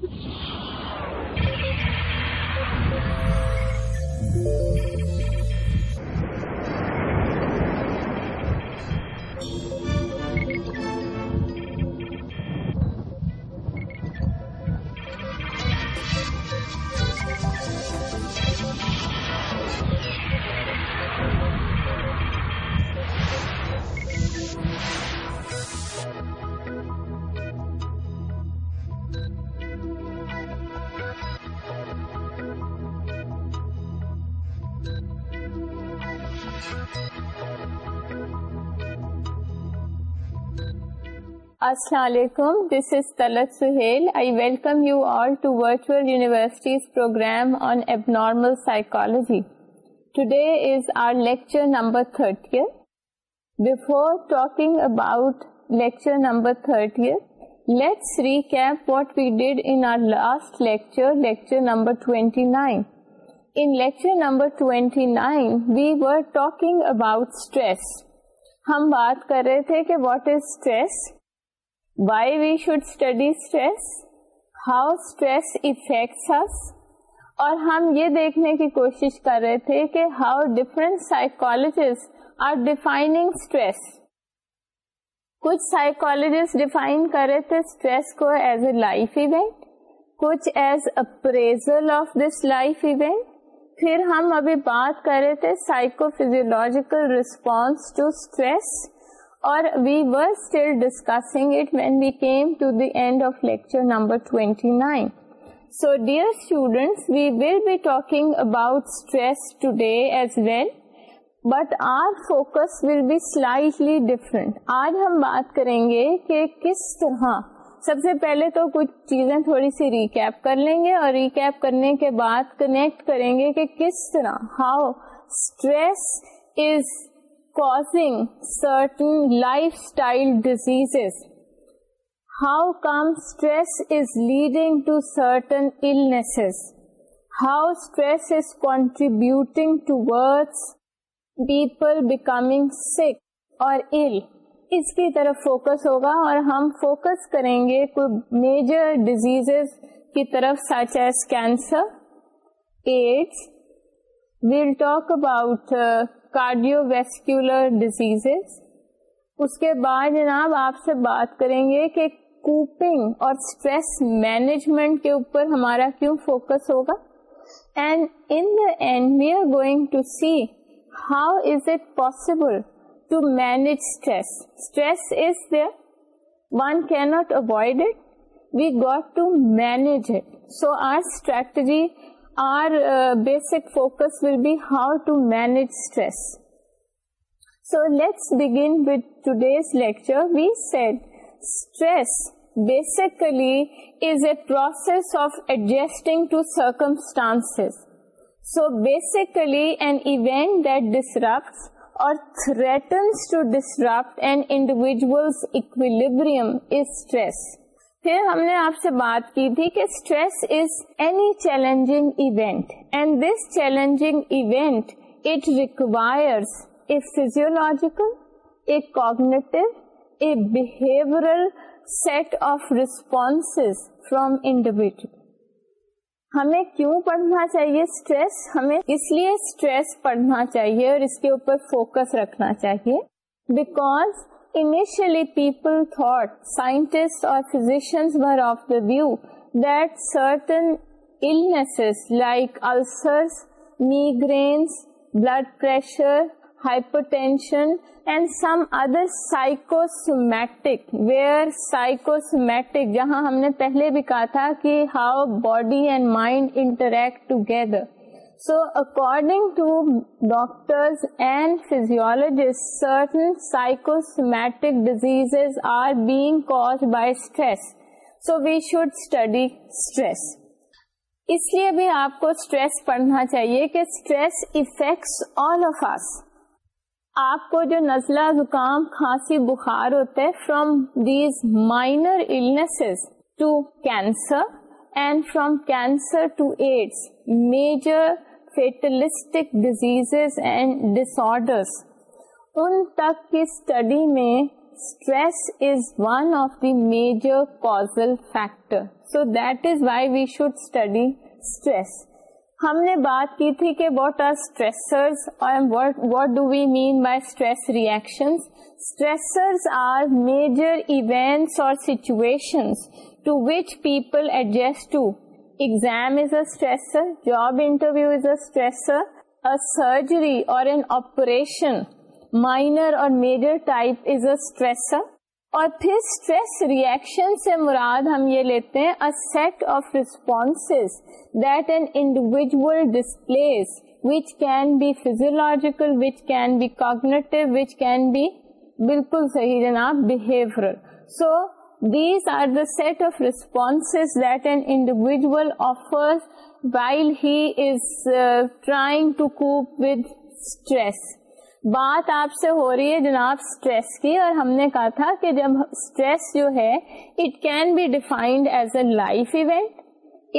Thank you. السلام علیکم this is Talat Sohail I welcome you all to virtual universities programme ہم بات کر رہے تھے کہ what is stress why we should study stress how stress us اور ہم یہ دیکھنے کی کوشش کر رہے تھے کہ ہاؤ are defining اسٹریس کچھ psychologists ڈیفائن کر رہے تھے اسٹریس کو ایز اے لائف ایونٹ کچھ as appraisal of this life event پھر ہم ابھی بات کر رہے تھے psychophysiological response to stress 29 گے کہ کس طرح سب سے پہلے تو کچھ چیزیں تھوڑی سی ریکیپ کر لیں گے اور ریکیپ کرنے کے بعد کنیکٹ کریں گے کہ کس طرح how stress causing certain lifestyle diseases? How come stress is leading to certain illnesses? How stress is contributing towards people becoming sick or ill? اس کی طرف فوکس ہوگا اور ہم فوکس کریں گے کوئی میجر ڈیزیز کی طرف such as cancer AIDS we'll talk about cardiovascular disease اس کے بعد جناب آپ سے بات کریں گے کہ کوپنگ اور اسٹریس مینجمنٹ کے اوپر ہمارا کیوں فوکس ہوگا and in the and we are going to see how is it possible to manage stress stress is the one key not avoid it we got to manage it so our strategy basic focus will be how to manage stress so let's vector we stress basically is a adjusting so basically that distract اور پھر ہم نے آپ سے بات کی تھی کہ stress is any challenge event and this challenge event it a physiological a cognitive a set of response from individual ہمیں کیوں پڑھنا چاہیے اسٹریس ہمیں اس لیے اسٹریس پڑھنا چاہیے اور اس کے اوپر فوکس رکھنا چاہیے because blood pressure hypertension and some other psychosomatic where psychosomatic جہاں ہم نے پہلے بھی کہا تھا کہ how body and mind interact together so according to چاہیے کہ stress affects all of us آپ کو جو نزلہ زکام کھانسی بخار ہوتا ہے from these minors to cancer and from cancer to AIDS major fatalistic disease and ڈس ڈسر ان تک کی اسٹڈی میں stress is one of the major causal factor so that is why we should study stress ہم نے بات کی تھی کہ واٹ آر اسٹریسرز اور what do we mean by stress reaction stressors are major events اور situation to which people adjust to job interview is a surgery اور major type is stressor اور پھر اسٹریس ریئیکشن سے مراد ہم یہ لیتے ہیں set of response that an individual displays which can be physiological which can be cognitive which can be بالکل صحیح جناب behave so these are the set of response that and individual offer he is trying to cope with stress بات آپ سے ہو رہی ہے جناب اسٹریس کی اور ہم نے کہا تھا کہ جب اسٹریس جو ہے it can be defined as a life event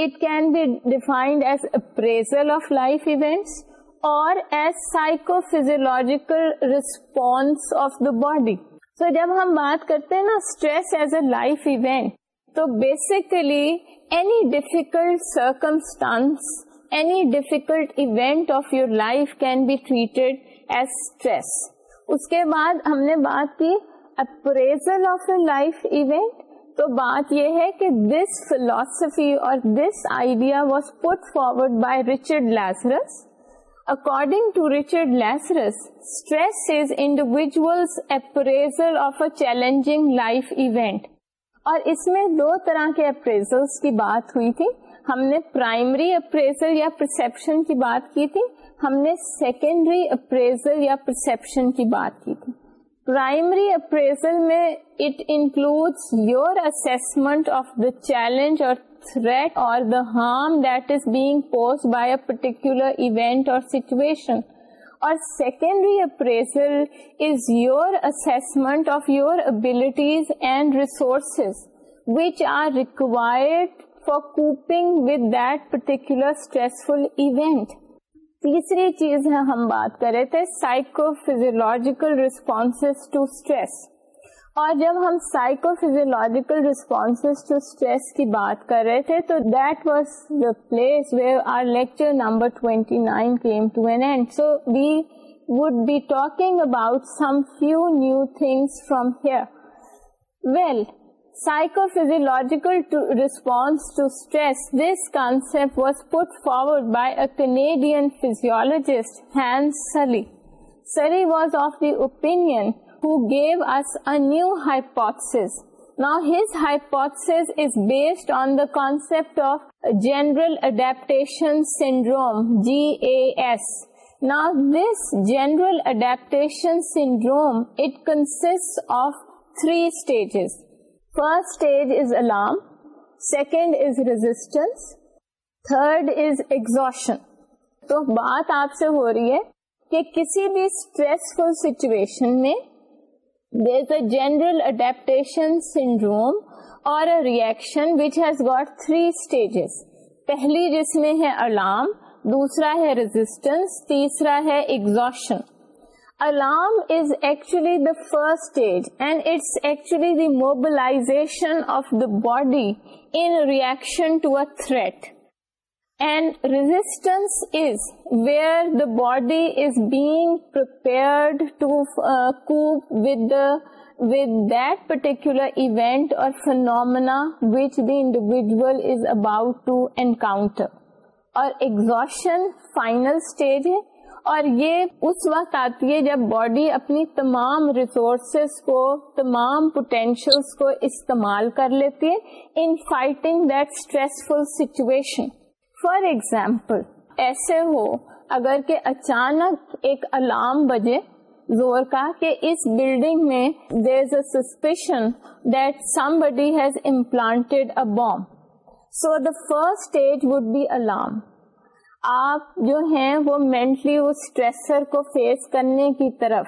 it can be defined as appraisal of life events اور as psycho physiological response of the body so, جب ہم بات کرتے ہیں نا stress as a life event تو basically any difficult circumstance any difficult event of your life can be treated as stress اس کے بعد ہم نے بات کی appraisal of a life event تو بات یہ ہے کہ دس فلوسفی اور this idea was put forward by Richard Lazarus is individual's appraisal of a challenging life event اور اس میں دو طرح کے اپریزل کی بات ہوئی تھی ہم نے پرائمری اپریزل یا پرسپشن کی بات کی تھی ہم نے سیکنڈری اپریزل یا پرسپشن کی بات کی تھی پرائمری اپریزل میں it include your assessment of the challenge اور دا ہم that is being posed by a particular event اور سیچویشن اور secondary appraisal is your assessment of your abilities and resources which are required for particular stressful event تیسری چیز ہے ہم بات کر رہے تھے psycho physiological response to stress اور جب ہم psycho physiological response to stress کی بات کر رہے تھے تو that was the place where our lecture number لیکچرٹی nine so we would be talking about some few new things from here well psycho physiological response to stress this concept was put forward by a Canadian physiologist Hans Selye Selye was of the opinion gave اص a new hypothesis نا his hypothesis is based on the concept of جینرلشن syndrome G A S نس general adaptation syndrome consist of three stages first stage is alarm second is resistance third is exhaustion تو بات آپ سے ہو رہی ہے کہ کسی بھی اسٹریس سچویشن میں a a general adaptation syndrome or reaction which has got three stages. پہلی جس میں ہے الارم دوسرا ہے ریزیسٹنس تیسرا ہے exhaustion alarm is actually the first stage and it's actually the mobilisation of the body in reaction to a threat body is bag per individual about to encounter اور exhaustion final stage ہے اور یہ اس وقت آتی ہے جب body اپنی تمام ریسورسز کو تمام پوٹینشیل کو استعمال کر لیتی ہے in fighting that stressful situation for example ایسے ہو اگر کہ اچانک ایک الارم بجے زور کا کہ اس بلڈنگ میں there is a a suspicion that somebody has bomb so the first stage would be alarm آپ جو ہیں وہ مینٹلی اسٹریسر کو فیس کرنے کی طرف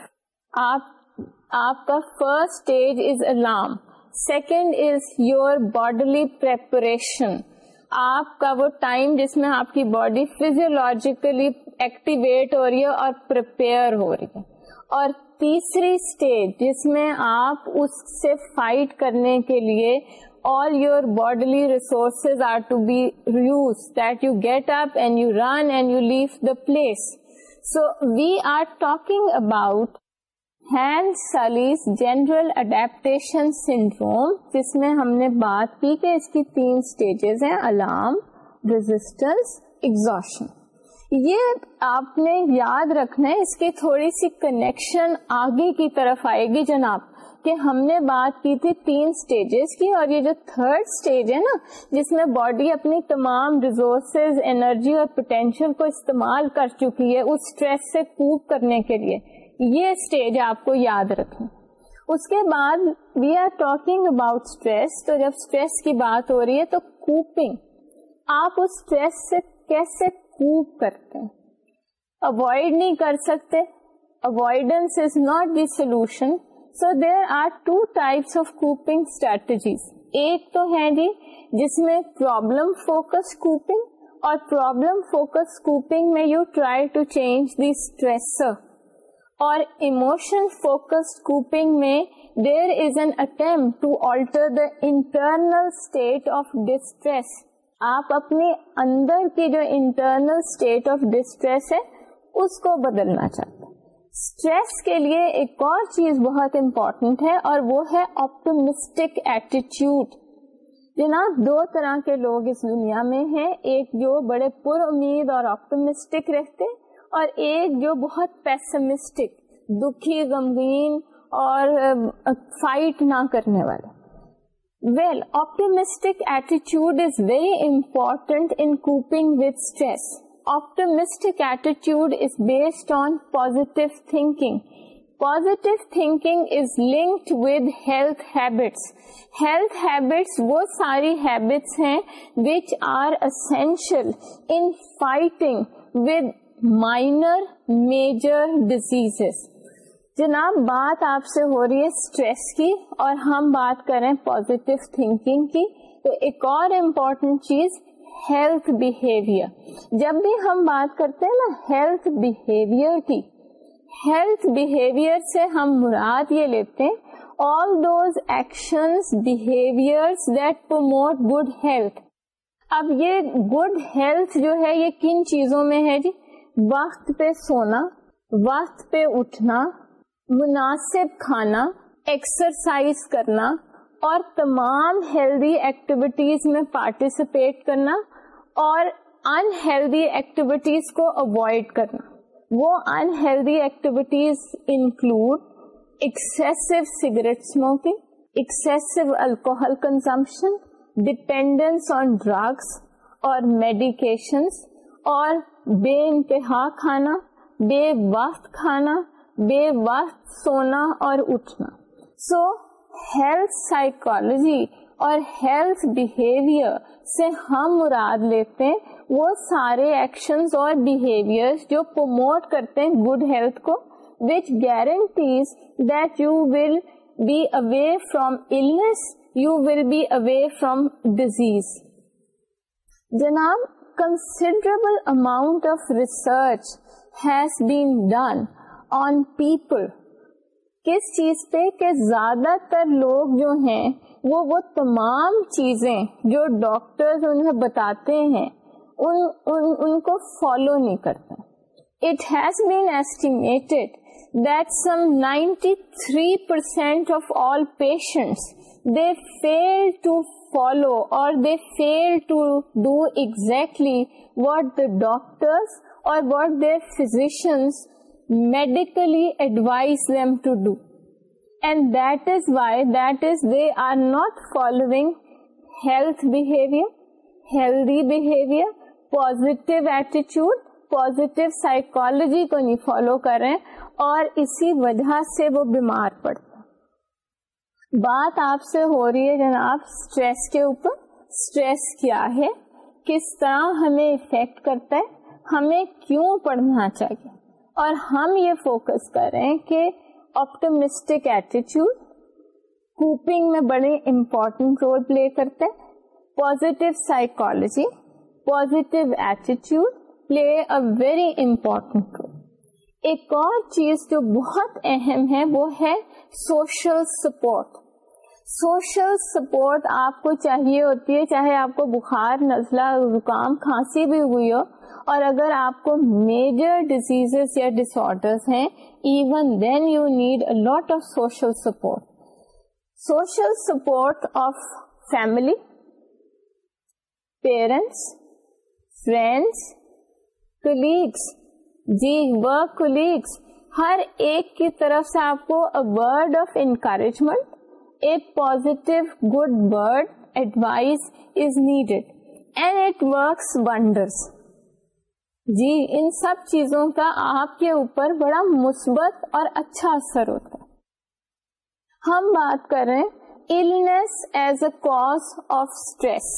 آپ کا first stage is alarm second is your bodily preparation آپ کا وہ ٹائم جس میں آپ کی باڈی فیزیولوجیکلی ایکٹیویٹ ہو رہی ہے اور پریپیئر ہو رہی ہے اور تیسری اسٹیج جس میں آپ اس سے فائٹ کرنے کے لیے all your bodily resources are to be used that you get up and you run and you leave the place. So we are talking about general adaptation syndrome جس میں ہم نے بات کی کہ اس کی تین اسٹیجز ہیں الارم ریزسٹنس ایگزوشن یہ آپ نے یاد رکھنا ہے اس کی تھوڑی سی کنیکشن آگے کی طرف آئے گی جناب کہ ہم نے بات کی تھی تین اسٹیجز کی اور یہ جو تھرڈ اسٹیج ہے نا جس میں باڈی اپنی تمام ریزورسز انرجی اور پوٹینشیل کو استعمال کر چکی ہے اس اسٹریس سے کوپ کرنے کے لیے یہ اسٹیج آپ کو یاد رکھیں اس کے بعد we are talking about stress تو جب اسٹریس کی بات ہو رہی ہے تو کوپنگ آپ اس اسٹریس سے کیسے کوپ کرتے ہیں اوائڈ نہیں کر سکتے avoidance is not the solution so there are two types of coping strategies ایک تو ہے جی جس میں پرابلم فوکس کوپنگ اور پرابلم فوکس کوپنگ میں you try to change the stressor اور ایموشن فوکسڈ کوپنگ میں there is an attempt to alter the internal state of distress آپ اپنے اندر کی جو انٹرنل اسٹیٹ آف ڈسٹریس ہے اس کو بدلنا چاہتے اسٹریس کے لیے ایک اور چیز بہت امپورٹنٹ ہے اور وہ ہے آپٹومسٹک ایٹیٹیوڈ جناب دو طرح کے لوگ اس دنیا میں ہیں ایک جو بڑے پر امید اور آپٹومسٹک رہتے اور ایک جو بہت پیسمسٹک دکھی غمگین اور فائٹ نہ کرنے والے well optimistic ایٹیچیوڈ is very important in coping with stress optimistic ایٹیچیوڈ is based on positive thinking positive thinking is linked with health habits health habits وہ ساری ہیبٹس ہیں which are essential in fighting with minor major disease جناب بات آپ سے ہو رہی ہے اسٹریس کی اور ہم بات کریں پوزیٹو تھنکنگ کی تو ایک اور امپورٹینٹ چیز ہیلتھ بہیویئر جب بھی ہم بات کرتے ہیں نا ہیلتھ بہیویئر کی ہیلتھ بہیویئر سے ہم مراد یہ لیتے ہیں all those action behaviour that promote good health اب یہ گڈ ہیلتھ جو ہے یہ کن چیزوں میں ہے جی وقت پہ سونا وقت پہ اٹھنا مناسب کھانا ایکسرسائز کرنا اور تمام ہیلدی ایکٹیویٹیز میں پارٹیسپیٹ کرنا اور ایکٹیویٹیز کو اوائڈ کرنا وہ healthy activities include excessive cigarette smoking excessive alcohol consumption dependence on drugs اور میڈیکیشنس اور بے انتہا کھانا بے وقت کھانا بے وقت سونا اور اٹھنا سو ہیلتھ سائیکالوجی اور ہیلتھ بہیویئر سے ہم مراد لیتے ہیں وہ سارے ایکشنز اور بہیویئر جو پروموٹ کرتے ہیں گڈ ہیلتھ کو which guarantees that you will be away from illness you will be away from disease جناب considerable amount of research has been done on people کس چیز پہ کہ زیادہ تر لوگ جو ہیں وہ وہ تمام چیزیں جو ڈاکٹر بتاتے ہیں ان ان, ان کو فالو نہیں کرتے it has been that some eighty three percent of all patients fail to follow اور they fail to do exactly what the doctor اور what the physicians medically advise and that is why that is they are not following health behaviour healthy behaviour positive ایٹیچیوڈ positive psychology کو نہیں follow کریں اور اسی وجہ سے وہ بیمار پڑ بات آپ سے ہو رہی ہے جناب اسٹریس کے اوپر اسٹریس کیا ہے کس طرح ہمیں افیکٹ کرتا ہے ہمیں کیوں پڑھنا چاہیے اور ہم یہ فوکس کر رہے ہیں کہ آپٹمسٹک ایٹیچیوڈ کوپنگ میں بڑے امپورٹنٹ رول پلے کرتا ہے positive psychology positive attitude play a very important role ایک اور چیز جو بہت اہم ہے وہ ہے سوشل سپورٹ سوشل سپورٹ آپ کو چاہیے ہوتی ہے چاہے آپ کو بخار نزلہ زکام کھانسی بھی ہوئی ہو اور اگر آپ کو میجر ڈیزیز یا ڈس آرڈرس ہیں even then you need a lot of social support social support of family parents friends colleagues جی ورک کلیگس ہر ایک کی طرف سے آپ کو word of encouragement good good advice advice is needed and works wonders جی ان سب چیزوں کا آپ کے اوپر بڑا مثبت اور اچھا اثر ہوتا ہے ہم بات کریں آف اسٹریس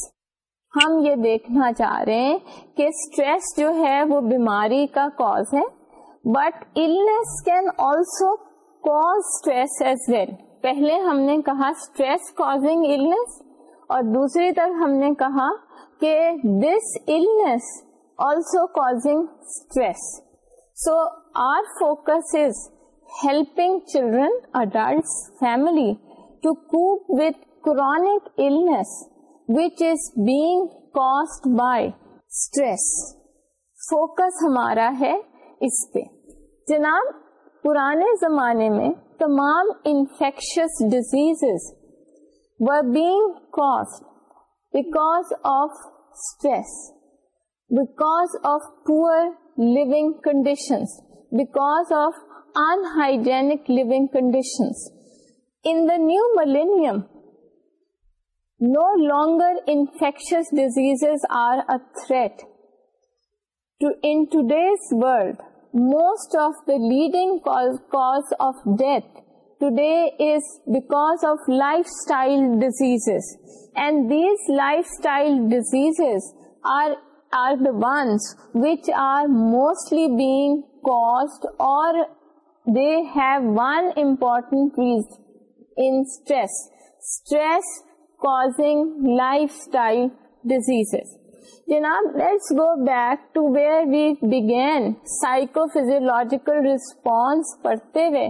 ہم یہ دیکھنا چاہ رہے ہیں کہ اسٹریس جو ہے وہ بیماری کا cause ہے illness can also cause stress as well پہلے ہم نے کہا اسٹریس کازنگ النس اور دوسری طرف ہم نے کہا کہ this illness also causing stress so our focus is helping children adults family to cope with chronic illness which is being caused by stress focus ہمارا ہے اس پہ جناب پرانے زمانے میں تمام انفیکشس ڈیزیز و bag because of stress because of poor living conditions because of unhygienic living conditions in the new millennium no longer infectious disease are a threat to in today's world most of the leading cause of death today is because of lifestyle diseases. And these lifestyle diseases are the ones which are mostly being caused, or they have one important reason in stress. Stress causing lifestyle diseases. جناب let's go back to where we begin psycho physiological response پڑھتے ہوئے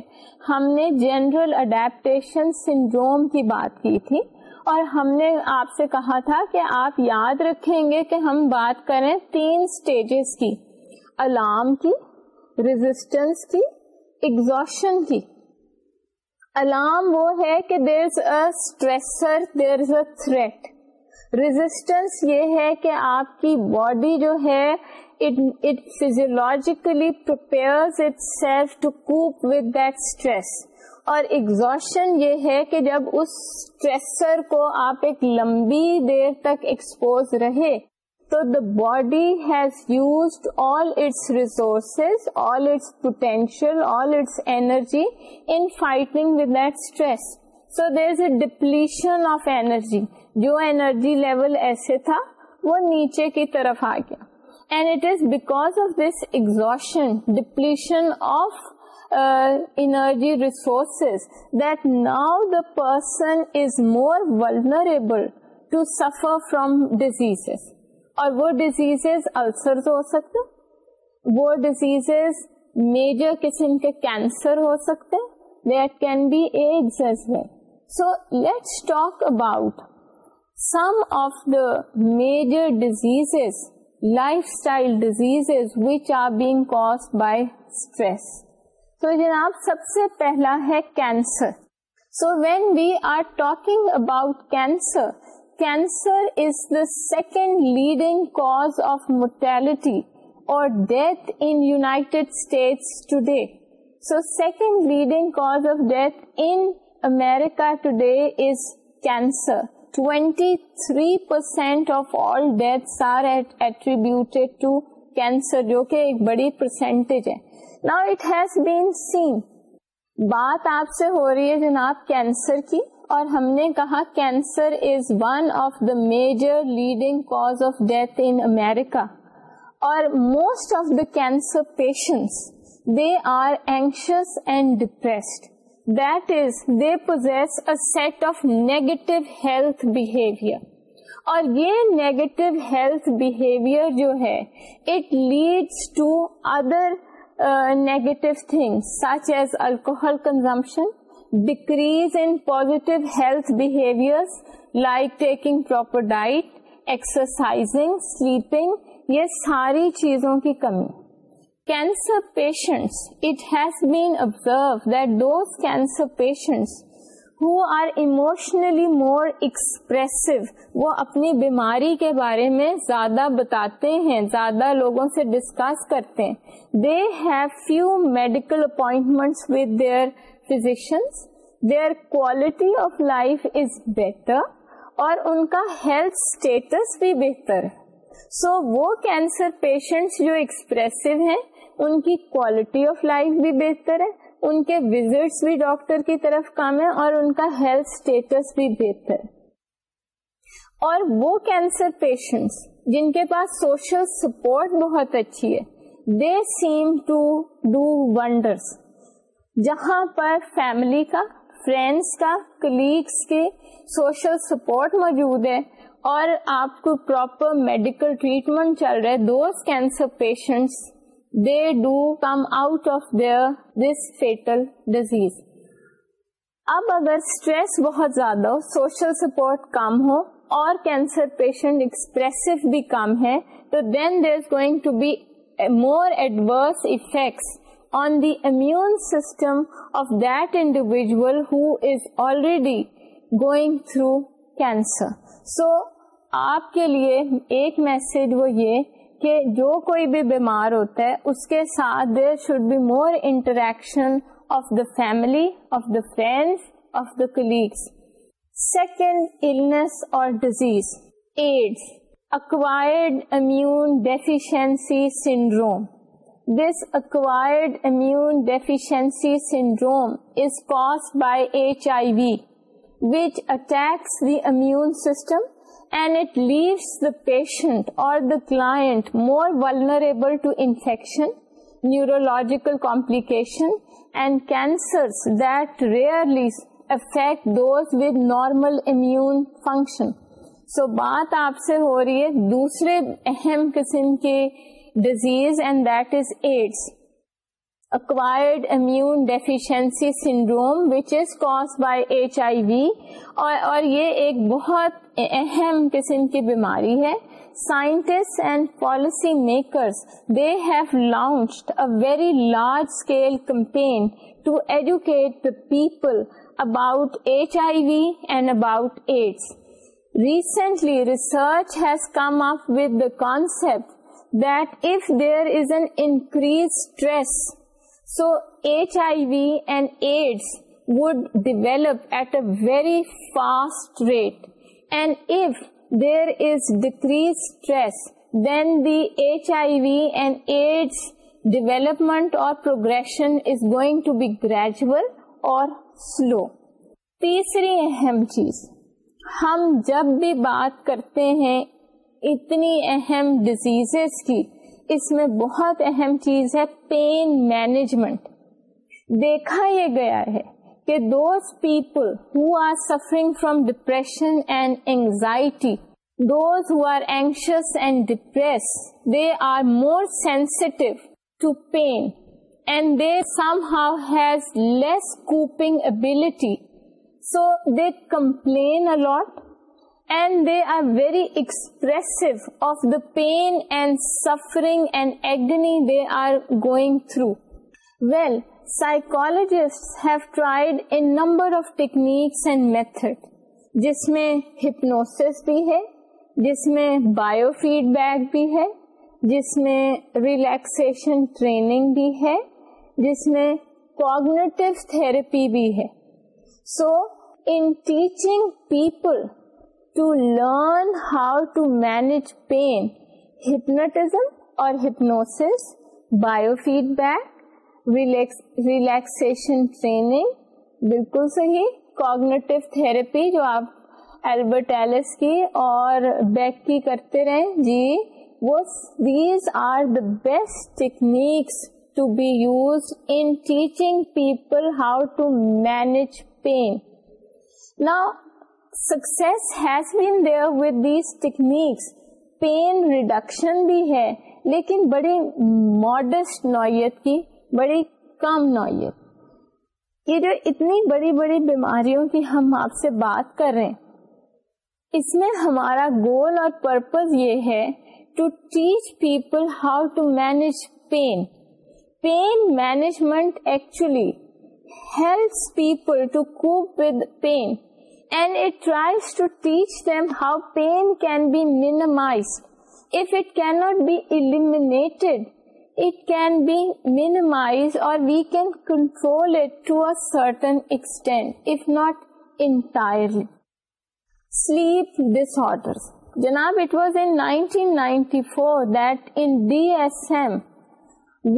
ہم نے general adaptation syndrome کی بات کی تھی اور ہم نے آپ سے کہا تھا کہ آپ یاد رکھیں گے کہ ہم بات کریں تین سٹیجز کی الارم کی ریزسٹنس کی ایگزوشن کی الارم وہ ہے کہ there is a stressor there is a threat resistance یہ ہے کہ آپ کی باڈی جو ہے اور یہ ہے کہ جب اس اسٹریسر کو آپ ایک لمبی دیر تک ایکسپوز رہے تو the body has used all its resources all its potential all its energy in fighting with that stress so there is a depletion of energy جو اینرجی لیول ایسے تھا وہ نیچے کی طرف آ گیا and it is because of this exhaustion depletion of energy resources that now the person is more vulnerable to suffer from disease اور وہ ڈیزیز السرز ہو سکتے وہ ڈیزیز میجر قسم کے کینسر ہو سکتے that can be AIDS well so let's talk about some of the major disease lifestyle disease which are being caused by stress so جناب سب سے پہلا ہے cancer so when we are talking about cancer cancer is the second leading cause of mortality اور death in United States today so second leading cause of death in America today is cancer to cancer, which to cancer جو کہ ایک بڑی percentage ہے نا بات آپ سے ہو رہی ہے جناب کینسر کی اور ہم نے کہا cancer is one of the major leading cause of death in America اور most of the cancer patients they are anxious and depressed set of negative health behaviour اور یہ نیگیٹیو ہیلتھ بہیویئر جو ہے alcohol consumption decrease in positive health behaviour like taking proper diet exercising sweeping یہ ساری چیزوں کی کمی وہ اپنی بیماری کے بارے میں زیادہ بتاتے ہیں زیادہ لوگوں سے ڈسکس کرتے ہیں they have few medical appointments with their physicians their quality of life is better اور ان کا ہیلتھ اسٹیٹس بھی بہتر سو وہ کینسر پیشنٹس جو ایکسپریسو ہیں ان کی کوالٹی آف لائف بھی بہتر ہے ان کے وزٹس بھی ڈاکٹر کی طرف کم ہے اور ان کا ہیلتھ اسٹیٹس بھی بہتر اور وہ کینسر پیشنٹس جن کے پاس سوشل سپورٹ بہت اچھی ہے they seem to do wonders جہاں پر فیملی کا فرینڈس کا کلیگس کے سوشل سپورٹ موجود ہے اور آپ کو پراپر میڈیکل ٹریٹمنٹ چل رہا ہے those cancer patients this fatal disease اب اگر اسٹریس بہت زیادہ ہو سوشل سپورٹ کم ہو اور then this going more adverse effect on the immune system of دل who's already going through cancer so آپ کے لیے ایک میسج وہ یہ کہ جو کوئی بھی بیمار ہوتا ہے اس کے ساتھ there should be more interaction of the family of the friends of the colleagues second illness اور disease AIDS acquired immune deficiency syndrome this acquired immune deficiency syndrome is by H I V attacks the immune system and at least the patient اور the client more vulnerable نیورولوجیکلیکیشن function so بات آپ سے ہو رہی ہے دوسرے اہم قسم کے disease and that is AIDS acquire deficiency syndrome اور یہ ایک بہت اہم قسم کی بیماری ہے scientist and policy makers they have launched very large scale campaign to educate the people about H I V and about AIDS recently research has come up with the concept that if there is an increase stress so H I V and AIDS develop at a very fast rate progression is going to be gradual اور slow تیسری اہم چیز ہم جب بھی بات کرتے ہیں اتنی اہم ڈیزیز کی اس میں بہت اہم چیز ہے پین مینجمنٹ دیکھا یہ گیا ہے Ki those people who are suffering from depression and anxiety, those who are anxious and depressed, they are more sensitive to pain and they somehow has less coping ability. So they complain a lot and they are very expressive of the pain and suffering and agony they are going through. Well, psychologist have tried a number of techniques and method جس میں hypnosis بھی ہے جس میں bio feed back بھی ہے جس میں ریلیکسیشن ٹریننگ بھی ہے جس میں کوگنیٹو تھراپی بھی ہے so in teaching people to learn how to manage pain hypnotism اور hypnosis biofeedback relaxation training بالکل صحیح کوگنیٹو تھراپی جو آپ البرٹ ایلس کی اور بیک کی کرتے رہیں جی وہ these are the best techniques to be use in teaching people how to manage pain نا success has been there with these techniques pain reduction بھی ہے لیکن بڑی ماڈسٹ نوعیت کی بڑی کم نوعیت یہ جو اتنی بڑی بڑی بیماریوں کی ہم آپ سے بات کر رہے ہیں اس میں ہمارا گول اور پرپز یہ ہے to teach people how to manage pain pain management actually helps people to cope with pain and it tries to teach them how pain can be minimise if it can't be eliminated we can control not entirely sleep disorder جناب it was inter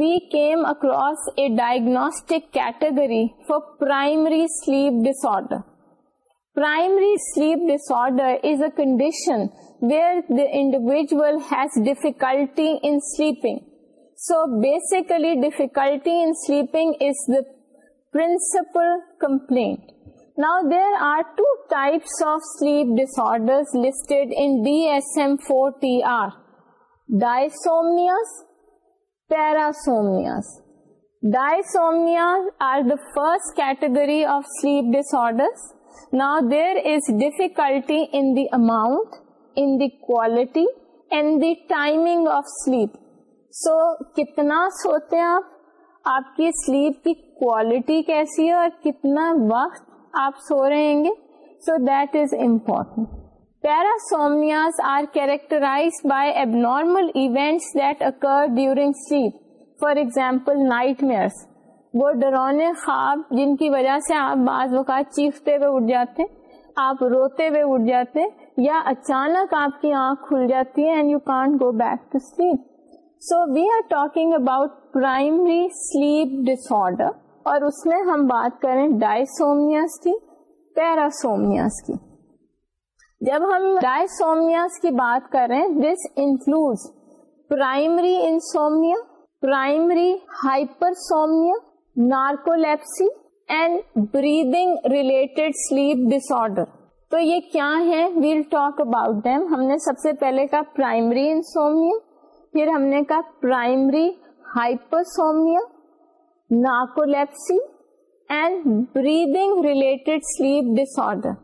we came across a diagnostic category four پرائمریسر پرائمریسر is a condition where the individual has difficulty sleeping So basically, difficulty in sleeping is the principal complaint. Now, there are two types of sleep disorders listed in DSM-4TR. Dysomnias, parasomnias. Dysomnias are the first category of sleep disorders. Now, there is difficulty in the amount, in the quality, and the timing of sleep. So کتنا سوتے آپ آپ کی sleep کی quality کیسی ہے اور کتنا وقت آپ سو رہے گے so that is important are characterized by abnormal events that occur during sleep for example nightmares وہ ڈرونے خواب جن کی وجہ سے آپ بعض وقت چیختے ہوئے اٹھ جاتے آپ روتے ہوئے اٹھ جاتے یا اچانک آپ کی آنکھ کھل جاتی ہے and you can't go back to sleep so we are talking about primary sleep order اور اس میں ہم بات کریں ڈائسومیاس کی پیراسومیاس کی جب ہم ڈائسومیاس کی بات کریں this include primary insomnia primary hypersomnia narcolepsy and breathing related sleep disorder تو یہ کیا ہے ویل ٹاک اباؤٹ ڈیم ہم نے سب سے پہلے کا پرائمری انسومیا پھر ہم نے کہا primary hypersomnia narcolepsy and breathing related sleep disorder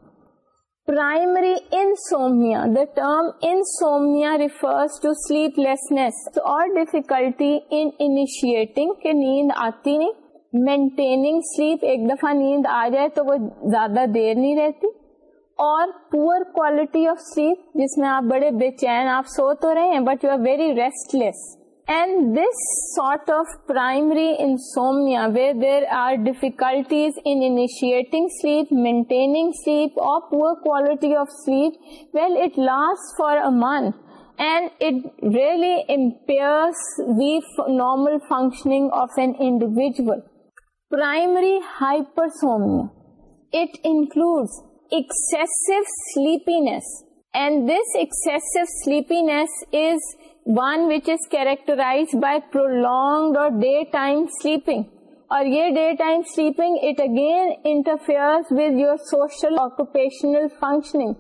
primary insomnia the term insomnia سومی ریفرس ٹو سلیپ لیسنس اور ڈیفیکلٹی انشیٹنگ کہ نیند آتی نہیں مینٹیننگ سلیپ ایک دفعہ نیند آ جائے تو وہ زیادہ دیر نہیں رہتی اور پور کوالٹی آف سلیپ جس میں آپ بڑے بے چین آپ سو تو رہے ہیں but you are very less and this sort of primary where are difficulties initiating sleep maintaining sleep اور poor quality of month and it really impairs the normal functioning of an individual primary hyper it include یہ day time again interfere social occupational functioning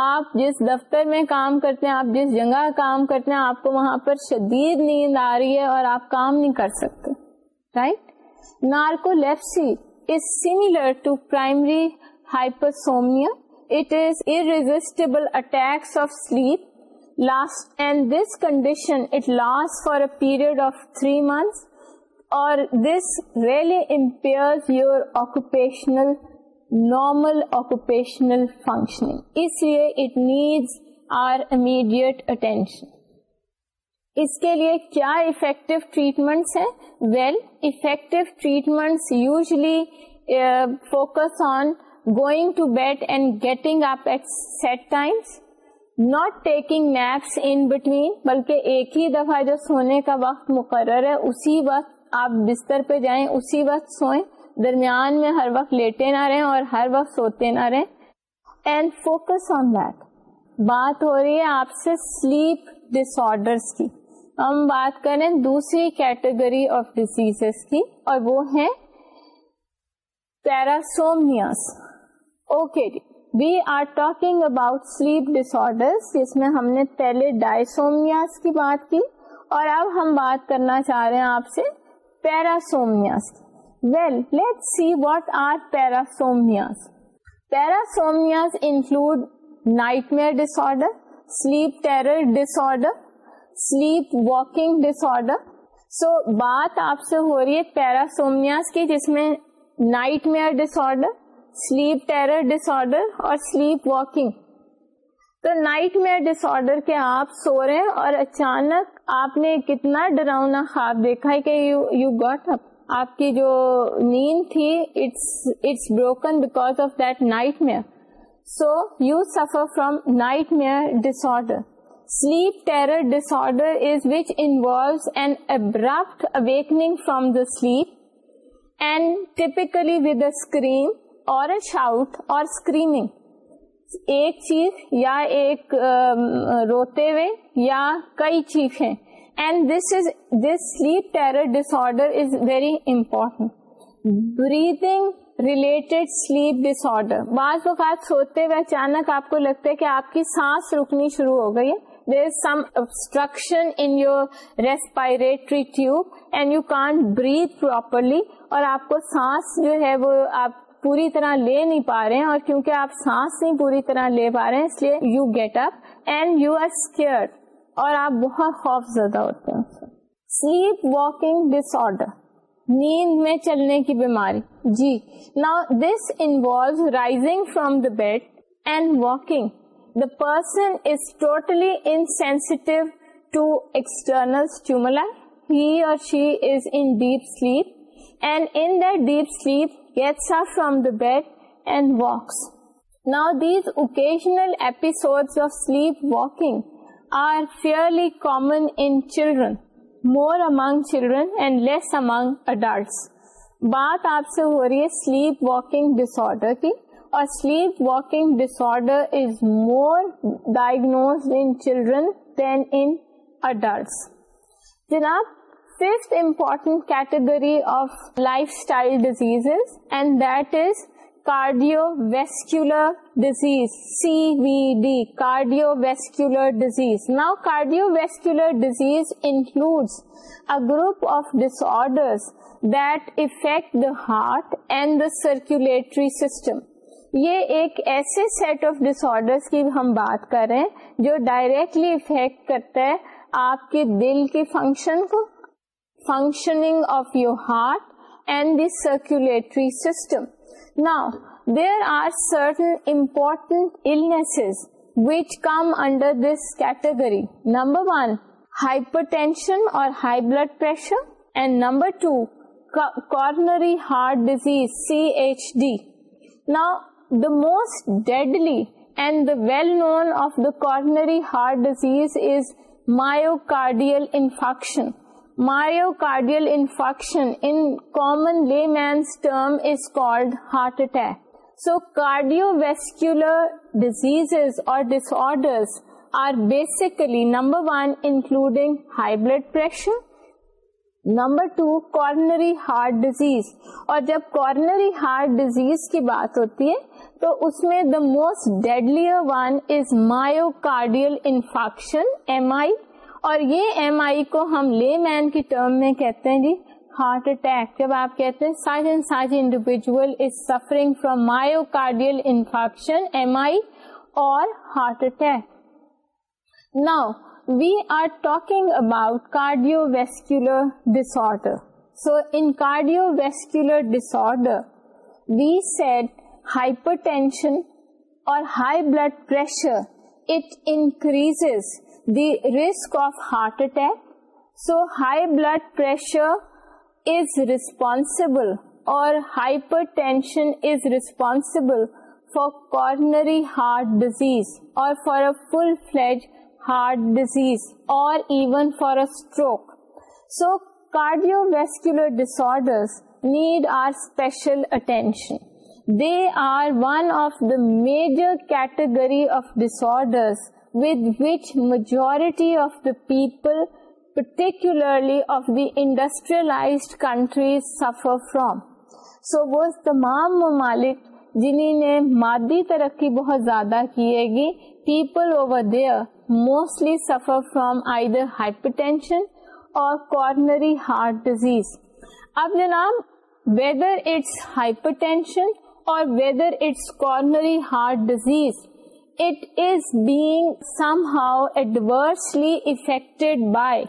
آپ جس دفتر میں کام کرتے ہیں آپ جس جگہ کام کرتے ہیں آپ کو وہاں پر شدید نیند آ رہی ہے اور آپ کام نہیں کر سکتے right narcolepsy is similar to primary hypersomnia. It is irresistible attacks of sleep. last And this condition, it lasts for a period of three months. Or this really impairs your occupational, normal occupational functioning. This it needs our immediate attention. اس کے لیے کیا effective treatments ہیں well effective treatments usually focus on going to naps and getting بلکہ ایک ہی دفعہ جو سونے کا وقت مقرر ہے اسی وقت آپ بستر پہ جائیں اسی وقت سوئیں درمیان میں ہر وقت لیٹے نہ رہیں اور ہر وقت سوتے نہ رہیں اینڈ فوکس آن دیٹ بات ہو رہی ہے آپ سے سلیپ ڈسڈر کی ہم بات کریں دوسری کیٹیگری آف ڈیزیز کی اور وہ ہیں parasomnias okay we are talking about sleep disorder جس میں ہم نے پہلے ڈائیسومیاس کی بات کی اور اب ہم بات کرنا چاہ رہے ہیں آپ سے پیراسوس well let see what are parasomnias parasomnias include nightmare ڈس ڈسڈر سلیپ ٹیرر ڈس slip walking disorder so بات آپ سے ہو رہی ہے پیراسومیاز کی جس میں نائٹ میئر ڈس disorder sleep terror disorder اور سلیپ واکنگ تو نائٹ میئر ڈس آرڈر کے آپ سو رہے اور اچانک آپ نے کتنا ڈراؤنا خواب دیکھا ہے کہ یو اپ آپ کی جو نیند تھی it's broken because of that nightmare so you suffer from nightmare disorder sleep terror disorder is which involves an abrupt awakening from the sleep and typically with a scream اور shout اور screaming ایک چیخ یا ایک روتے ہوئے یا کئی چیخیں and this is this sleep terror disorder is very important breathing related sleep disorder بعض اوقات سوتے ہوئے اچانک آپ کو لگتا ہے کہ آپ کی سانس رکنی شروع ہو گئی ہے there is some obstruction in your respiratory tube and you can't breathe properly اور آپ کو سانس جو ہے وہ آپ پوری طرح لے نہیں پا رہے ہیں اور کیونکہ آپ سانس نہیں پوری طرح لے پا رہے ہیں اس لیے you get up and you are scare اور آپ بہت خوف زدہ ہوتے ہیں سلیپ واکنگ ڈس آرڈر نیند میں چلنے کی بیماری جی نا this involve rising from the bed and walking the person is totally insensitive to external stimuli he اور she is in deep sleep and in sleep بات آپ سے ہو رہی ہے کی اور slip walking disorder is more diagnose in children then adults جناب fifth important category of lifestyle disease and that is cardio vascular disease C V D cardio vascular disease now cardio vascular disease includes a group of disorders that affect the heart and the circulatory system یہ ایک ایسے set of disorders کی ہم بات کر رہے ہیں جو ڈائریکٹلی افیکٹ کرتا ہے آپ کے دل کے فنکشن کو functioning of your heart and the circulatory system. Now, there are certain important illnesses which come under this category. Number one, hypertension or high blood pressure. And number two, coronary heart disease, CHD. Now, the most deadly and the well-known of the coronary heart disease is myocardial infarction. Myocardial infection in common layman's term is called heart attack so cardio vascular disease اور disorders are basically number one including high blood pressure number two coronary heart disease اور جب coronary heart disease کی بات ہوتی ہے تو اس میں the most deadlier one is myocardial infection M I اور یہ ایم آئی کو ہم لے مین کی ٹرم میں کہتے ہیں جی ہارٹ اٹیک جب آپ کہتے ہیں size and size individual is suffering from myocardial infection M I اور heart attack now we are talking about cardiovascular disorder so in cardio vascular disorder we set hypertension اور high blood pressure it increase the risk of heart attack. So high blood pressure is responsible or hypertension is responsible for coronary heart disease or for a full-fledged heart disease or even for a stroke. So cardiovascular disorders need our special attention. They are one of the major category of disorders with which majority of the people particularly of the industrialise countries suffer from so وہ تمام ممالک جنہیں مادی ترقی بہت زیادہ کیے گی people over there mostly suffer from either hypertension اور کارنری ہارٹ ڈیزیز اب جناب ویدر اٹس ہائپر ٹینشن اور whether it's coronary heart disease it is being somehow adversely affected by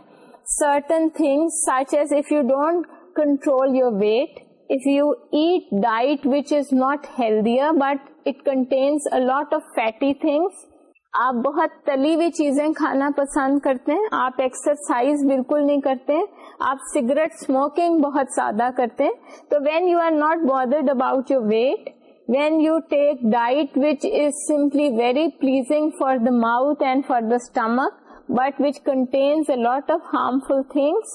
certain things such as if you don't control your weight, if you eat diet which is not healthier but it contains a lot of fatty things, آپ بہت تلی ہوئی چیزیں کھانا پسند کرتے ہیں آپ ایکسرسائز بالکل نہیں کرتے ہیں آپ سگریٹ اسموکنگ بہت زیادہ کرتے ہیں تو when you are not bothered about your weight when you take diet which is simply very pleasing for the mouth and for the stomach but which of harmful things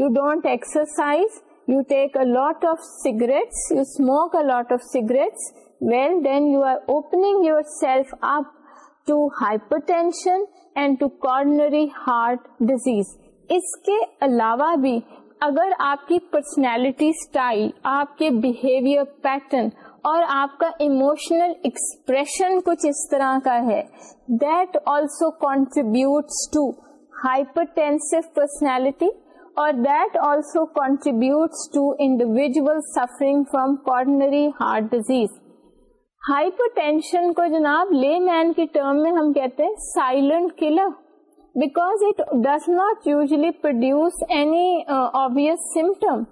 you don't exercise you take of cigarettes you smoke it sits well then you are opening yourself up to hypertension and to coronary heart disease اس کے علاوہ بھی اگر آپ کی personality style آپ کے behaviour pattern اور آپ کا ایموشنل ایکسپریشن کچھ اس طرح کا ہے that also contributes to hypertensive personality اور that also contributes to individual suffering from coronary heart disease hypertension کو جناب لے مین کی ٹرم میں ہم کہتے ہیں silent killer because it does not usually produce any obvious symptom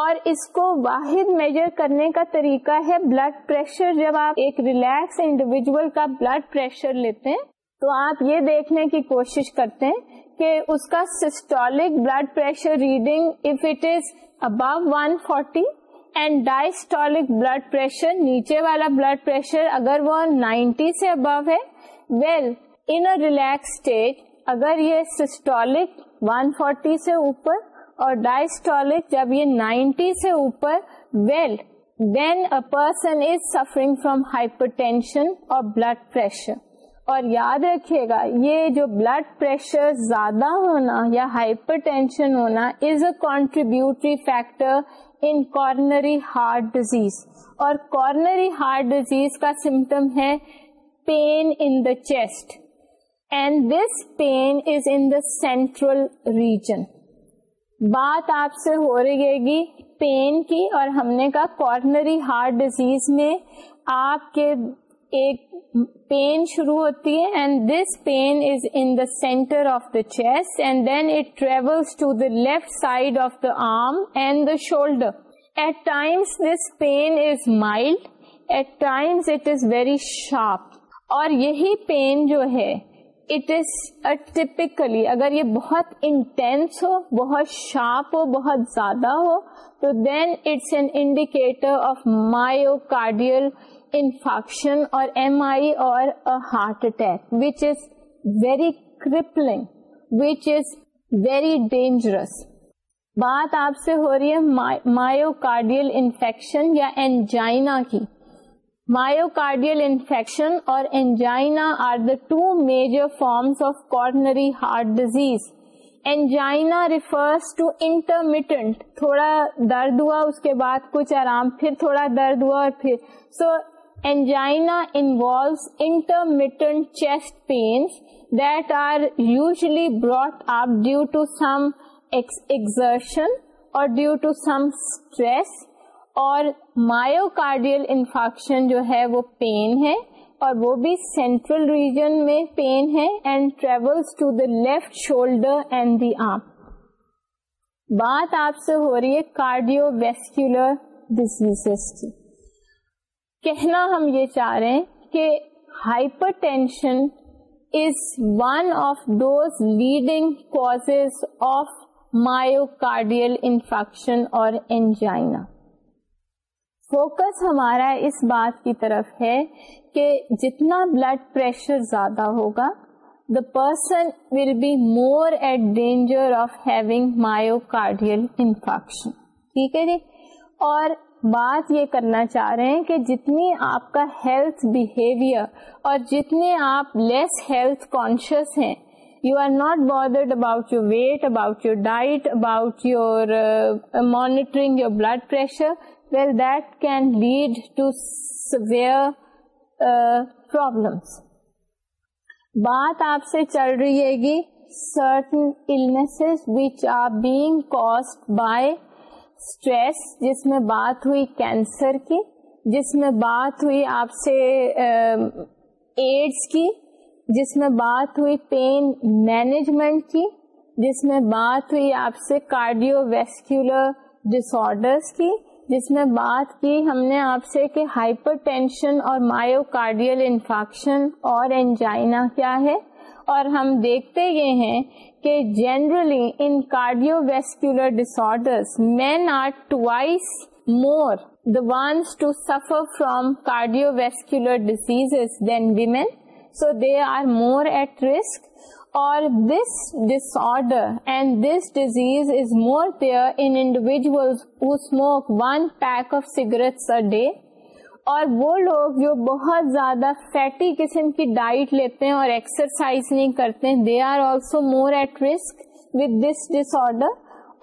اور اس کو واحد میجر کرنے کا طریقہ ہے بلڈ پریشر جب آپ ایک ریلیکس انڈیویجل کا بلڈ پریشر لیتے ہیں تو آپ یہ دیکھنے کی کوشش کرتے ہیں کہ اس کا systolic blood pressure reading if it is above one forty and diastolic blood pressure نیچے والا بلڈ پریشر اگر وہ نائنٹی سے ابو ہے ویل ان ریلیکس اسٹیج اگر یہ سسٹولک 140 سے اوپر اور ڈائسٹالک جب یہ نائنٹی سے اوپر well then a person is suffering from tension اور بلڈ پریشر اور یاد رکھیے گا یہ جو بلڈ پریشر زیادہ ہونا یا ہائپر ٹینشن ہونا is a contributory factor in coronary heart disease اور کارنری ہارٹ ڈیزیز کا سمٹم ہے pain in the chest and this pain is in the central region بات آپ سے ہو رہی ہے پین کی اور ہم نے کہا کارنری ہارٹ ڈیزیز میں آپ کے ایک پین شروع ہوتی ہے and this pain is in the centre of the chest and then it travel left side of the arm and the shoulder at times this pain is mild at times it is very sharp اور یہی pain جو ہے it is typically اگر یہ بہت intense ہو بہت sharp ہو بہت زیادہ ہو تو then it's an indicator of myocardial infection اور ایم آئی اور heart attack which is very crippling which is very dangerous بات آپ سے ہو رہی ہے مایو کارڈیل انفیکشن یا اینجائنا کی مایوکارڈیل انفیکشن اور angina are the two major forms of coronary heart disease angina refers to intermittent تھوڑا درد ہوا اس کے بعد کچھ آرام پھر تھوڑا درد ہوا اور پھر so angina involves intermittent chest pains that are usually brought up due to some exertion اور due to some stress myocardial infection جو ہے وہ پین ہے اور وہ بھی سینٹرل ریجن میں پین ہے and to the left shoulder and the arm بات آپ سے ہو رہی ہے کارڈیو ویسکولر ڈیزیز کی کہنا ہم یہ چاہ رہے ہیں کہ hypertension is one of those leading cause of myocardial infection اور انجائنا فوکس ہمارا اس بات کی طرف ہے کہ جتنا بلڈ پریشر زیادہ ہوگا the person will be more at danger of having myocardial infection ٹھیک ہے جی اور بات یہ کرنا چاہ رہے ہیں کہ جتنی آپ کا ہیلتھ بہیویئر اور جتنے آپ لیس ہیلتھ کانشیس ہیں you are not bothered about your weight about your diet about your monitoring your blood pressure well that can lead to severe problems بات آپ سے چل رہی ہے گی certain which are being by stress جس میں بات ہوئی کینسر کی جس میں بات ہوئی آپ سے ایڈس کی جس میں بات ہوئی پین مینجمنٹ کی جس میں بات ہوئی آپ سے کارڈیو ویسکولر ڈسارڈرس کی جس میں بات کی ہم نے آپ سے کہ ہائپر ٹینشن اور مایو کارڈیل انفیکشن اور انجائنا کیا ہے اور ہم دیکھتے یہ ہیں کہ generally in cardio vascular disorders men are more the once to suffer from cardio vascular disease than women so they are more at risk اور this disorder and this disease is more pair individual who smoke one pack of cigarettes day اور وہ لوگ جو بہت زیادہ fatty قسم کی diet لیتے ہیں اور ایکسرسائز نہیں کرتے ہیں they are also more at risk with this disorder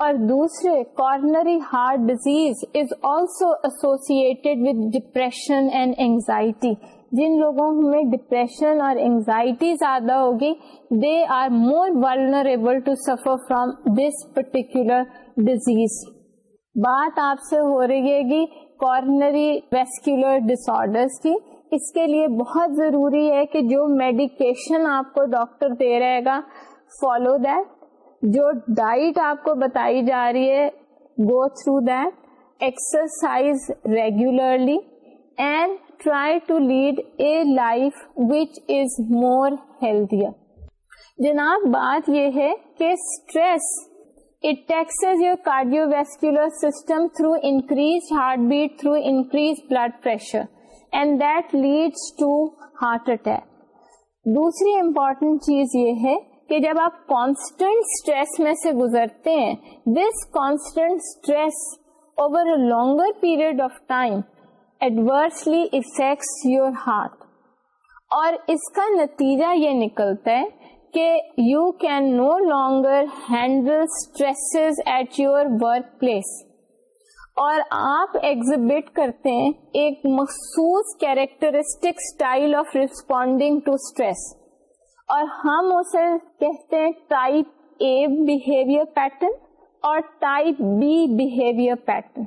اور دوسرے coronary heart disease is also associated with depression and anxiety جن لوگوں میں ڈپریشن اور انگزائٹی زیادہ ہوگی they are more vulnerable to suffer from this particular disease بات آپ سے ہو رہی ہے کارنری ویسکولر ڈس آرڈرس کی اس کے لیے بہت ضروری ہے کہ جو میڈیکیشن آپ کو ڈاکٹر دے رہے گا فالو دیٹ جو ڈائٹ آپ کو بتائی جا رہی ہے go through that exercise regularly and try to lead a life which is more healthier جناب بات یہ ہے کہ stress cardiovascular system through increase heart beat through increase blood pressure and that leads to heart attack دوسری important چیز یہ ہے کہ جب آپ کانسٹنٹ اسٹریس میں سے گزرتے ہیں this constant stress over longer period of time your heart اور اس کا نتیجہ یہ نکلتا ہے کہ you can no longer handle stress at your workplace اور آپ ایگزبٹ کرتے ہیں ایک مخصوص characteristic style of responding to stress اور ہم اسے کہتے ہیں ٹائپ اے بہیویئر پیٹرن اور ٹائپ بی بہیویئر پیٹرن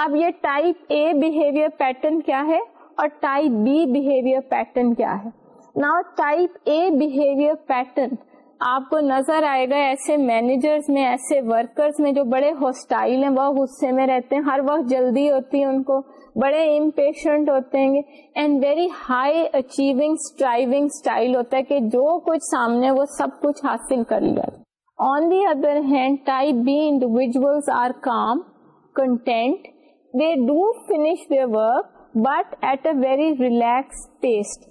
اب یہ ٹائپ اے بہیویئر پیٹرن کیا ہے اور ٹائپ بی بہیویئر پیٹرن کیا ہے نا ٹائپ اے بہیویئر پیٹرن آپ کو نظر آئے گا ایسے مینیجرز میں ایسے ورکرز میں جو بڑے ہوسٹائل ہیں وہ غصے میں رہتے ہیں ہر وقت جلدی ہوتی ہے ان کو بڑے امپیشنٹ ہوتے ہیں and very high achieving striving style ہوتا ہے کہ جو کچھ سامنے وہ سب کچھ حاصل کر لیا on the other hand type B individuals are calm content do finish the but at a very relax test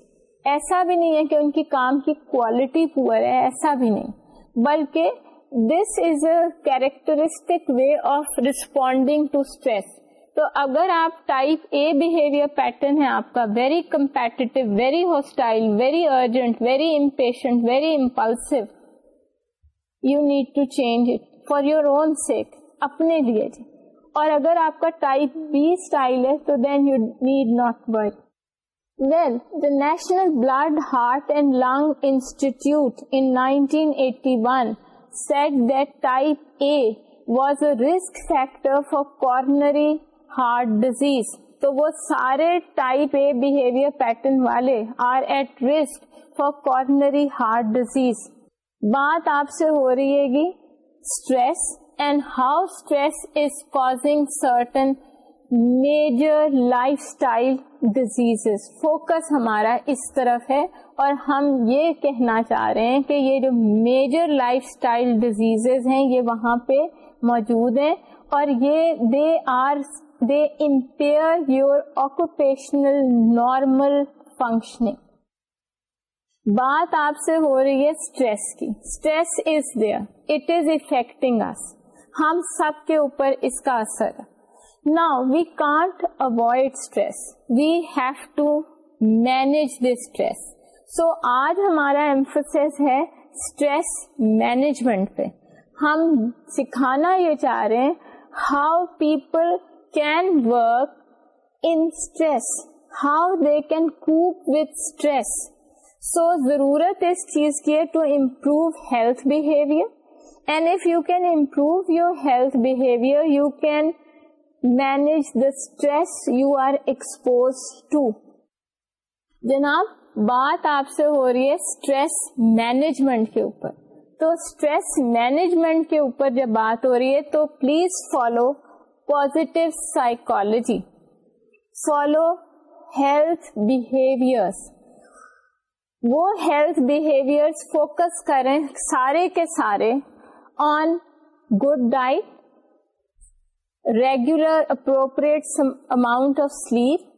ایسا بھی نہیں ہے کہ ان کی کام کی کوالٹی پور ہے ایسا بھی نہیں بلکہ this is a characteristic way of responding to stress تو اگر آپ ٹائپ اے بہیویئر پیٹرن ہے آپ کا very competitive very hostile very urgent very impatient very impulse you need to change it for your own sake اپنے لیے جی اور اگر آپ کا ٹائپ بی اسٹائل ہے تو then you need not work note بر national blood heart and ling انسٹیٹیوٹین eighty 1981 set type A was a risk factor for coronary heart disease تو وہ سارے ٹائپ اے بہیویئر پیٹرن والے are at risk for coronary heart disease بات آپ سے ہو رہی ہے and how stress is causing certain major life style Focus focus ہمارا اس طرف ہے اور ہم یہ کہنا چاہ رہے ہیں کہ یہ جو میجر لائف اسٹائل ڈیزیز ہیں یہ وہاں پہ موجود ہیں اور یہ they are they in your occupational normal functioning بات آپ سے ہو رہی ہے اسٹریس کی stress is there it is affecting اس ہم سب کے اوپر اس کا اثر ہے نا we can't avoid stress we have to manage this stress so آج ہمارا ایمفس ہے اسٹریس مینجمنٹ پہ ہم سکھانا یہ چاہ رہے ہیں how people can work in stress how they can cope with stress so ضرورت اس چیز کی ہے to improve health behaviour and if you can improve your health behaviour you can manage the stress you are expose to جناب بات آپ سے ہو رہی ہے اسٹریس مینجمنٹ کے اوپر تو اسٹریس مینجمنٹ کے اوپر جب بات ہو رہی ہے تو please follow positive psychology follow health behaviours وہ ہیلتھ بہیویئر فوکس کریں سارے کے سارے good diet regular appropriate amount of sleep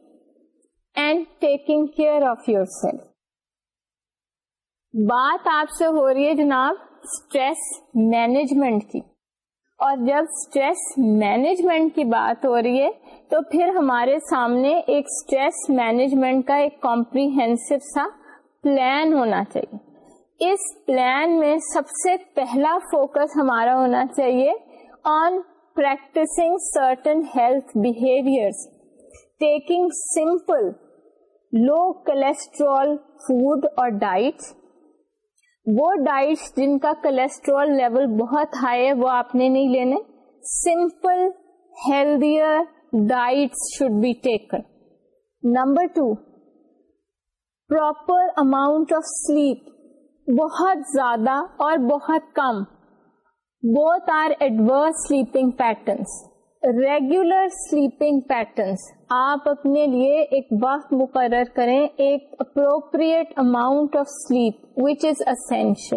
and taking care of yourself. بات آپ سے ہو رہی ہے جناب اسٹریس مینجمنٹ کی اور جب اسٹریس مینجمنٹ کی بات ہو رہی ہے تو پھر ہمارے سامنے ایک اسٹریس مینجمنٹ کا ایک کمپریہ پلان ہونا چاہیے اس پلان میں سب سے پہلا فوکس ہمارا ہونا چاہیے on practicing certain health behaviour taking simple low cholesterol food اور ڈائٹ وہ ڈائٹس جن کا کولیسٹرول لیول بہت ہائی ہے وہ آپ نے نہیں لینے simple healthier diet should be taken number two proper amount of sleep بہت زیادہ اور بہت کم both are adverse sleeping patterns regular sleeping patterns آپ اپنے لیے ایک وقت مقرر کریں ایک appropriate amount of sleep which is essential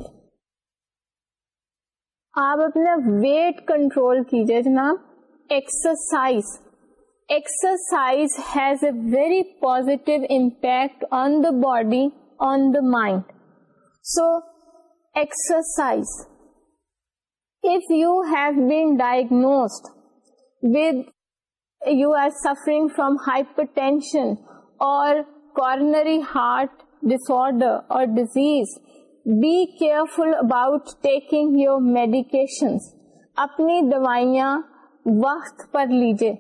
آپ اپنا ویٹ کنٹرول کیجیے جناب exercise exercise has a very positive impact on the body on the mind so exercise if you have been diagnosed with you are suffering from hypertension اور coronary heart or اور disease be careful about taking your اپنی دوائیاں وقت پر لیجیے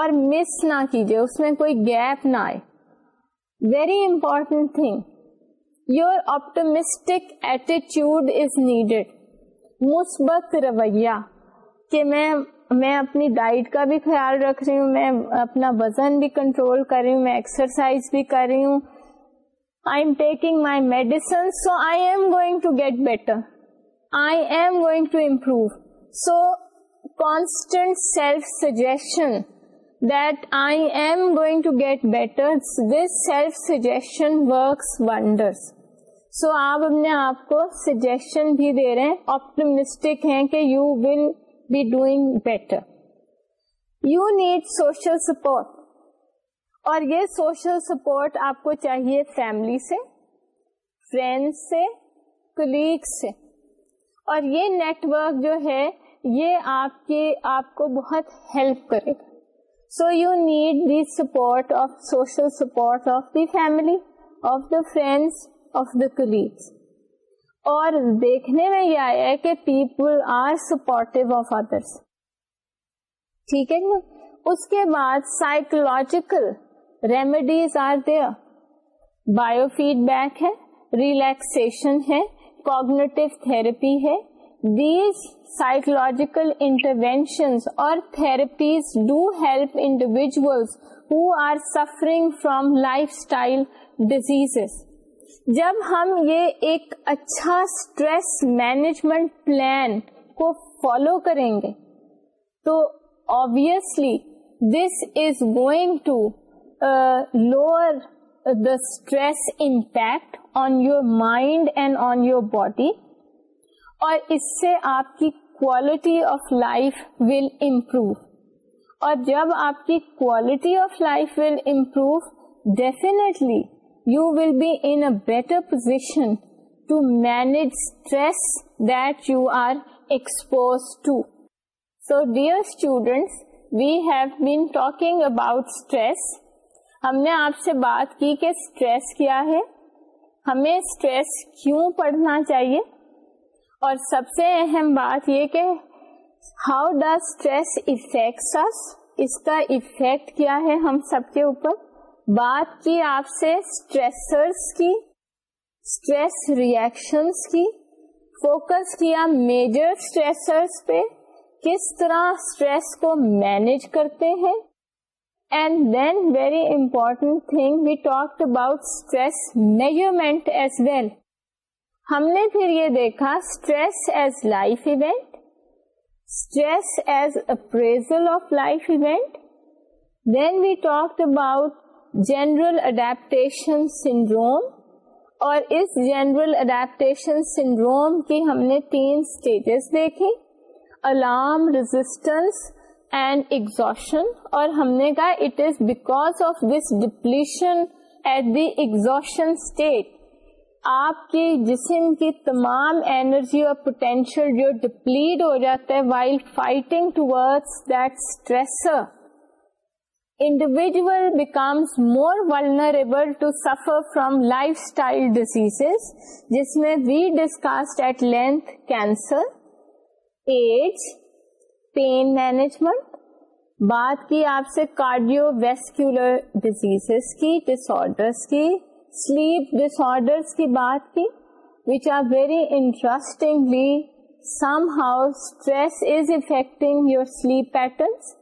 اور مس نہ کیجیے اس میں کوئی گیپ نہ آئے very important thing your optimistic attitude is needed مثبت رویہ کہ میں میں اپنی ڈائٹ کا بھی خیال رکھ رہی ہوں میں اپنا وزن بھی کنٹرول کر رہی ہوں میں ایکسرسائز بھی کر رہی ہوں I am taking my medicine so I am going to get better I am going to improve so constant self suggestion that I am going to get better with self suggestion works wonders so آپ اپنے آپ کو suggestion بھی دے رہے ہیں optimistic ہیں کہ you will be doing better you need social support اور یہ سوشل سپورٹ آپ کو چاہیے فیملی سے فرینڈ سے کلیگ سے اور یہ نیٹ ورک جو ہے یہ آپ کے آپ کو بہت ہیلپ کرے گا so you need the support of social support of the family of the friends of the کلی اور دیکھنے میں یہ آیا ہے کہ people are support of others ٹھیک ہے جی؟ اس کے بعد psychological remedies are biofeedback ہے ریلیکسن ہے کوگنیٹو تھراپی ہے دیز سائکولوجیکل انٹروینشن اور therapies do help individual who are suffering from lifestyle disease جب ہم یہ ایک اچھا اسٹریس مینجمنٹ پلان کو فالو کریں گے تو obviously this is going to lower the stress impact on your mind and on your body اور اس سے آپ کی quality of life will improve اور جب آپ کی quality of life will improve definitely you will be in better position to manage stress you are expose to so dear students we have been talking about stress ہم نے آپ سے بات کی کہ اسٹریس کیا ہے ہمیں اسٹریس کیوں پڑھنا چاہیے اور سب سے اہم بات یہ کہ ہاؤ ڈز اسٹریس افیکٹ اس کا افیکٹ کیا ہے ہم سب کے اوپر بات کی آپ سے اسٹریسرس کی اسٹریس ریئیکشنس کی فوکس کیا میجر اسٹریسرس پہ کس طرح اسٹریس کو مینج کرتے ہیں and then very thing we talk about stress as well ہم نے پھر یہ دیکھا stress as life event stress as appraisal of life event then we talk about general adaptation syndrome اور اس جنرل اڈیپٹیشن سنڈروم کی ہم نے تین اسٹیجز دیکھی الارم رزسٹنس اینڈ ایگزوشن اور ہم نے کہا it is because of this depletion at the exhaustion state آپ کی جسم کی تمام انرجی اور پوٹینشیل جو ڈپلیٹ ہو جاتا ہے while fighting that stressor individual becomes more vulnerable to suffer from lifestyle disease جس میں we discuss at length cancer AIDS pain management بات کی آپ سے کارڈیو ویسکولر ڈزیز کی ڈسر کی سلیپ ڈسر کی بات کی which are very interesting stress is affecting your sleep patterns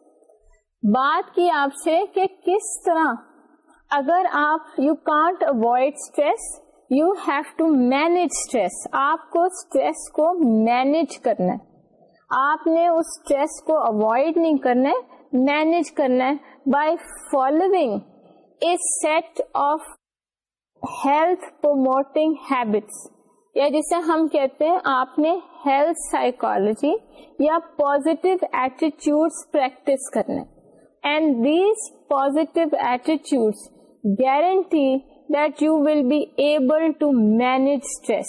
بات کی آپ سے کہ کس طرح اگر آپ you can't avoid stress you have to manage stress آپ کو اسٹریس کو مینج کرنا ہے آپ نے اس اسٹریس کو اوائڈ نہیں کرنا ہے مینج کرنا ہے by following a set of health promoting habits یا جسے ہم کہتے ہیں آپ نے ہیلتھ سائیکولوجی یا پوزیٹو ایٹیوڈ پریکٹس کرنا ہے and these positive attitudes guarantee that you will be able to manage stress.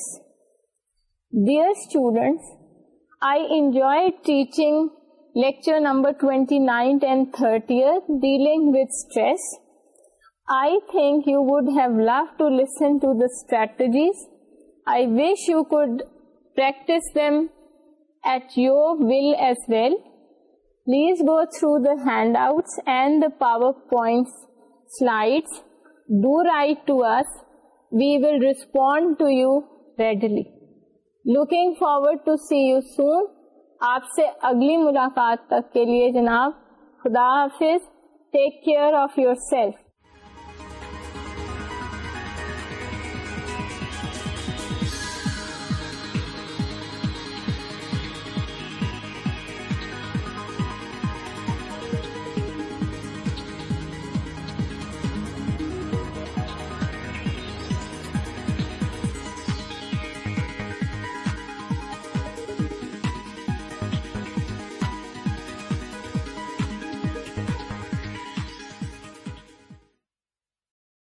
Dear students, I enjoy teaching lecture number 29th and 30th dealing with stress. I think you would have loved to listen to the strategies. I wish you could practice them at your will as well. Please go through the handout and the PowerPoint slides do write to us we will respond to you readily looking forward to see you soon آپ سے اگلی ملاقات تک کے لیے جناب خدا حافظ take care of your self